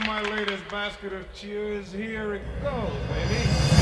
my latest basket of cheers. Here it goes, baby.